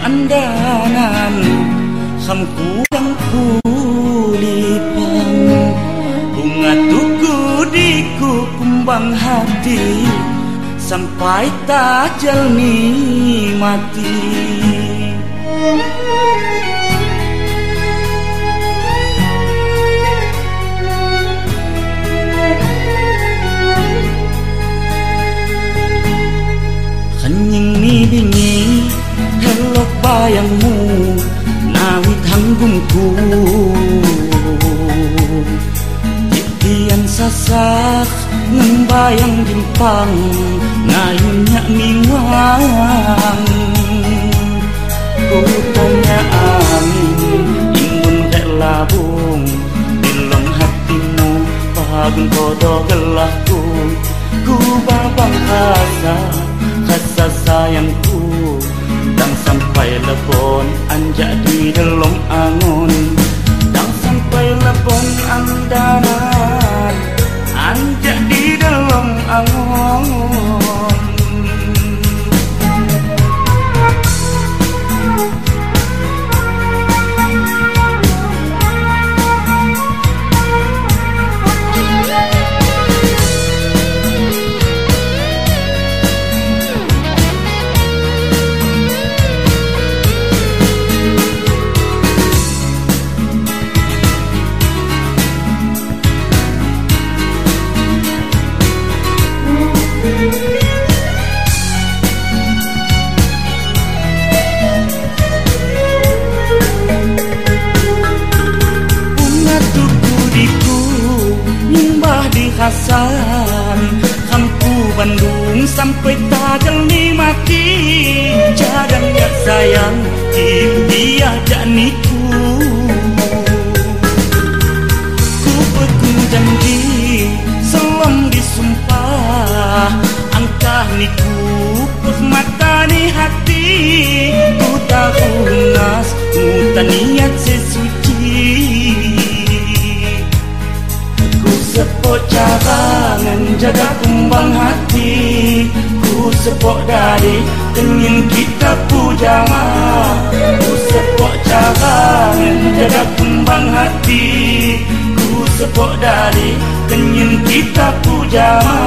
diku andanan Hamku yang kulipang Bunga tuku diku kumbang hati Sampai tajal ni mati Nawi tanggungku Titian sasak Ngembayang jimpang Ngayunnya mingwang Kutanya angin Ingun dek labung Dilong hatimu Pagun kodoh gelahku. Ku babang kasar rasa sayangku Dan sampai lepon anjak Hasan Kampu Bandung sampai tajal ni mati. Jadangnya sayang jaga kumbang hati. Ku sepok dari ingin kita pujama Ku sepok carangan jaga kumbang hati. Ku sepok dari ingin kita pujama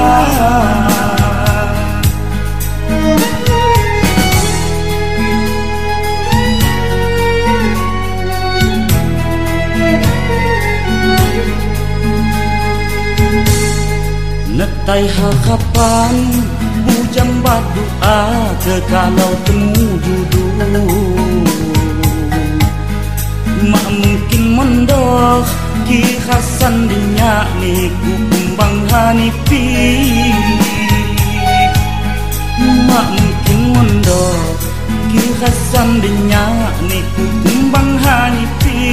Netai harapan Bujang berdoa ke kalau temu duduk Mak mungkin mendoh Ki Hasan dinyak ni ku kumbang hanipi Mak mungkin mendoh Ki Hasan dinyak ni ku kumbang hanipi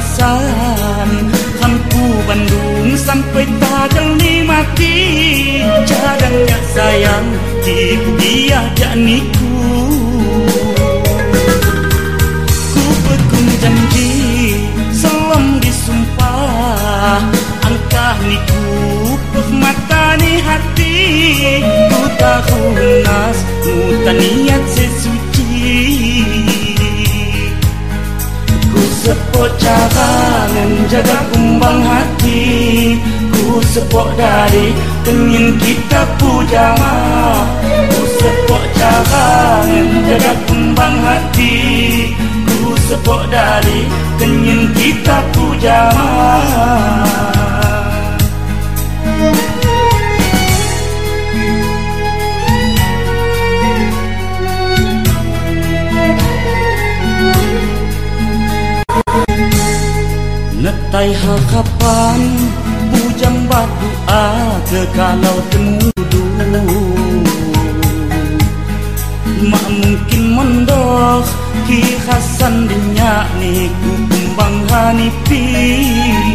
Hasan Hampu Bandung sampai tajal ni mati. Jadangnya sayang Ibu dia janiku Ku petung janji Selam disumpah. Angkah niku Mata ni hati. Ku tahu nas Muta niat sesuci sepok carangan jaga kumbang hati. Ku sepok dari ingin kita pujama. Ku sepok carangan jaga kumbang hati. Ku sepok dari ingin kita pujama kapan bujang batu ada kalau temudu? Mak mungkin mendoh ki Hasan dinyak ni ku kembang hanipin